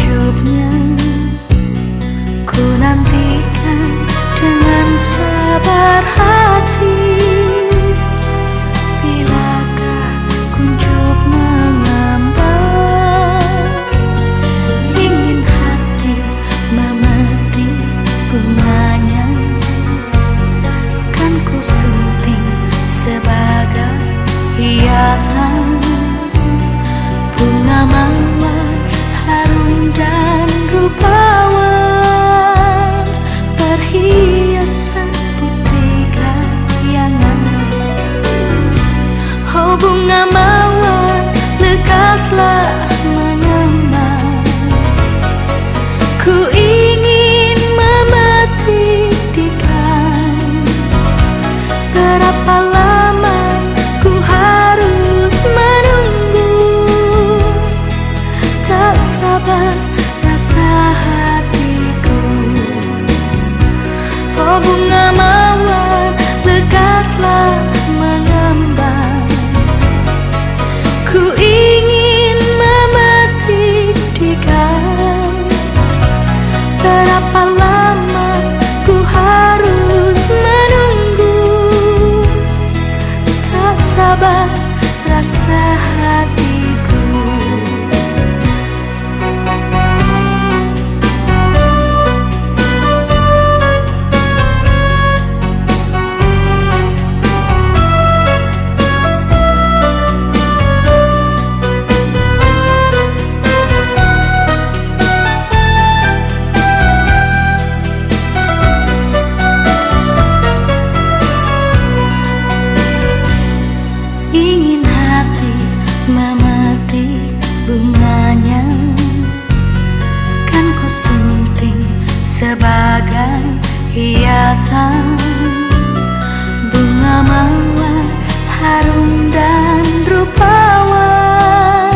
sejuknya Ku nantikan dengan sabar hati. Bilakah kuncup mengambang Ingin hati memeti bunganya. Kan ku syuting sebagai hiasan. 的 pasang bunga mawar harum dan rupawan.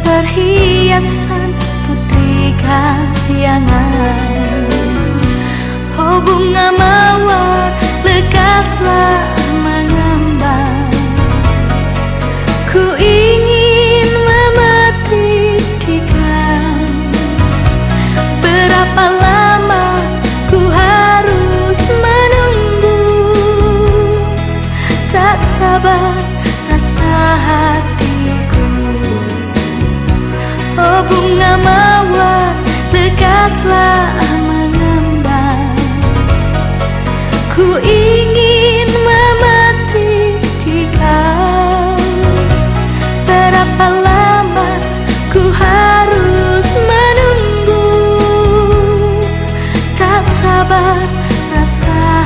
Perhiasan putri kayangan oh bunga mawar bebaslah mengembang Ku ingin memati di kau. Berapa lama ku harus menunggu? Tak sabar rasa